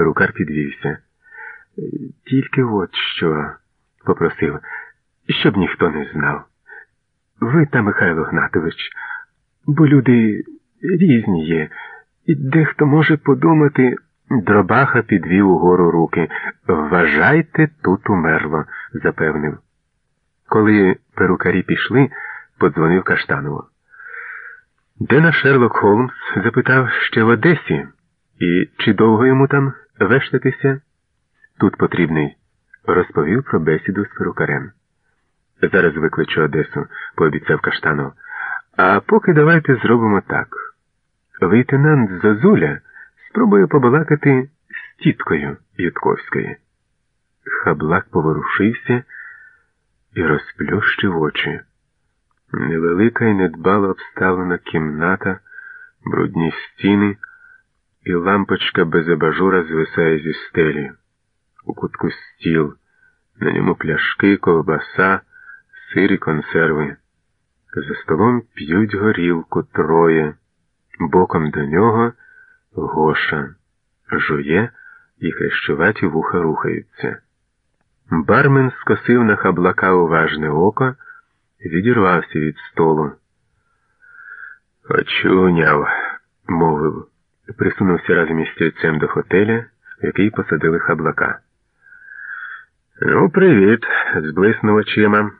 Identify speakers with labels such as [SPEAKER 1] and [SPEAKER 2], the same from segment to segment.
[SPEAKER 1] Перукар підвівся. Тільки от що, попросив, щоб ніхто не знав. Ви та Михайло Гнатович, бо люди різні є, і дехто може подумати. Дробаха підвів угору руки. Вважайте, тут умерло, запевнив. Коли перукарі пішли, подзвонив Каштанову. Де наш Шерлок Холмс? запитав ще в Одесі. І чи довго йому там вештатися? Тут потрібний, розповів про бесіду з перукарем. Зараз викличу Одесу, пообіцяв Каштанов. А поки давайте зробимо так. Лейтенант Зозуля спробує побалакати з тіткою Ютковської. Хаблак поворушився і розплющив очі. Невелика і недбало обставлена кімната, брудні стіни, і лампочка без абажура звисає зі стелі. У кутку стіл, на ньому пляшки, ковбаса, сирі консерви. За столом п'ють горілку троє, боком до нього Гоша жує і хрещуваті вуха рухаються. Бармен скосив на хаблака уважне око відірвався від столу. Очуняв, мовив, присунувся разом із стільцем до хотеля, в який посадили хаблака. Ну, привіт, зблиснув очима.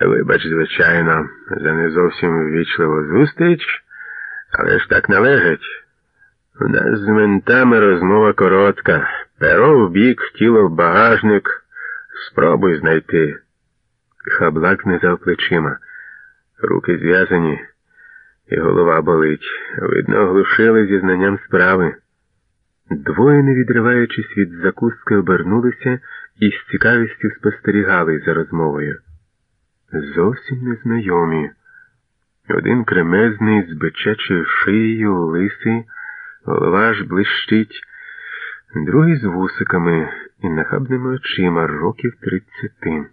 [SPEAKER 1] Вибач, звичайно, за не зовсім ввічливу зустріч, але ж так належить. У нас з ментами розмова коротка. Перо в бік, тіло в багажник. Спробуй знайти. Хаблак знизав плечима. Руки зв'язані, і голова болить. Видно, оглушили зі знанням справи. Двоє, не відриваючись від закуски, обернулися і з цікавістю спостерігали за розмовою. Зовсім незнайомі. Один кремезний з бичачою шиєю, лисий, голова аж блищить, другий з вусиками і нахабними очима років тридцяти.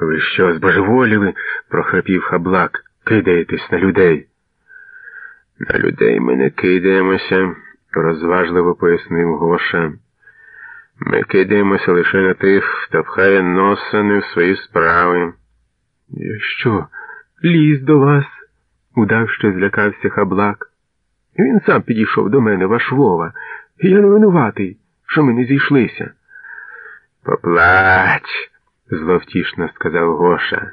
[SPEAKER 1] Ви що, збожеволіли? прохрапів хаблак. Кидаєтесь на людей. На людей ми не кидаємося, розважливо пояснив Гоша. Ми кидаємося лише на тих, хто пхає носа не в свої справи. Що, ліз до вас? удав, що злякався хаблак. Він сам підійшов до мене, ваш Вова. Я не винуватий, що ми не зійшлися. Поплач зловтішно сказав Гоша.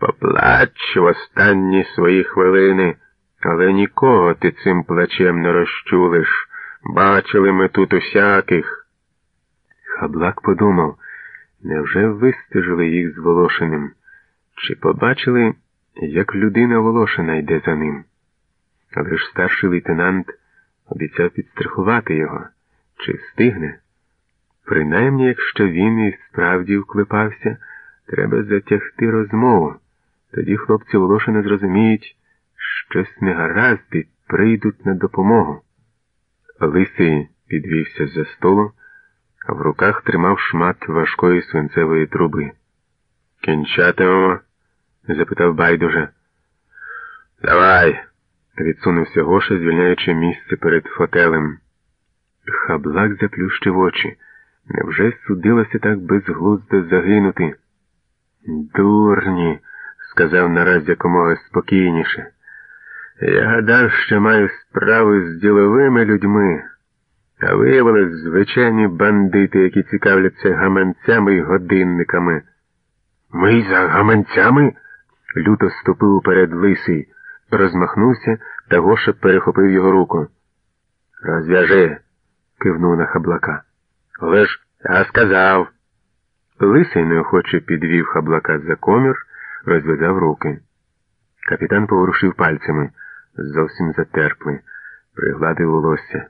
[SPEAKER 1] Поплач в останні свої хвилини, але нікого ти цим плачем не розчулиш. Бачили ми тут усяких. Хаблак подумав, невже вистежили їх з Волошиним? Чи побачили, як людина Волошина йде за ним? Але ж старший лейтенант обіцяв підстрахувати його. Чи встигне? Принаймні, якщо він і справді вклепався, треба затягти розмову. Тоді хлопці Волошина зрозуміють, щось негаразд і прийдуть на допомогу. Лисий підвівся з-за столу, а в руках тримав шмат важкої свинцевої труби. Кінчатимемо? запитав байдуже. Давай, відсунувся Гоша, звільняючи місце перед фотелем. Хаблак заплющив очі. Невже судилося так безглуздо загинути? Дурні, сказав нараз якомога спокійніше. Я гадав, що маю справу з діловими людьми, а виявилось звичайні бандити, які цікавляться гаманцями і годинниками. Ми за гаманцями? люто ступив уперед лисий, розмахнувся, та Гоша перехопив його руку. Розв'яжи, кивнув на хаблака. Але ж я сказав. Лисий неохоче підвів хаблака за комір, розв'язав руки. Капітан поворушив пальцями, зовсім затерпли, пригладив волосся.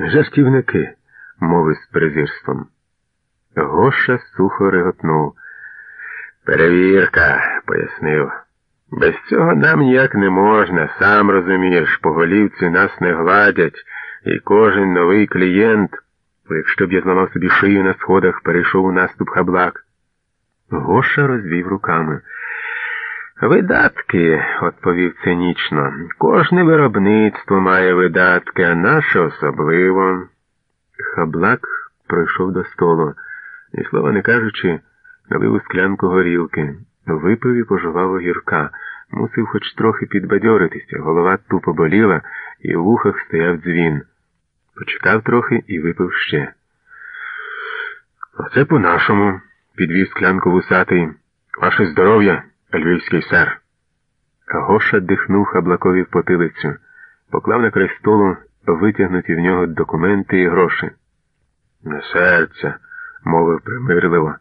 [SPEAKER 1] Жартівники, мовив з презирством. Гоша сухо реготнув. Перевірка, пояснив. Без цього нам ніяк не можна, сам розумієш, по голівці нас не гладять, і кожен новий клієнт. Якщо б я зламав собі шию на сходах, перейшов у наступ хаблак. Гоша розвів руками. Видатки, відповів цинічно. Кожне виробництво має видатки, а наше особливо. Хаблак пройшов до столу і, слова не кажучи, налив у склянку горілки, випив і пожував огірка, мусив хоч трохи підбадьоритися, голова тупо боліла, і в ухах стояв дзвін. Почекав трохи і випив ще. Оце по-нашому, підвів склянку вусатий. Ваше здоров'я, львівський сер. Гоша дихнув хаблакові в потилицю, поклав на край столу витягнуті в нього документи і гроші. На серце, мовив примирливо.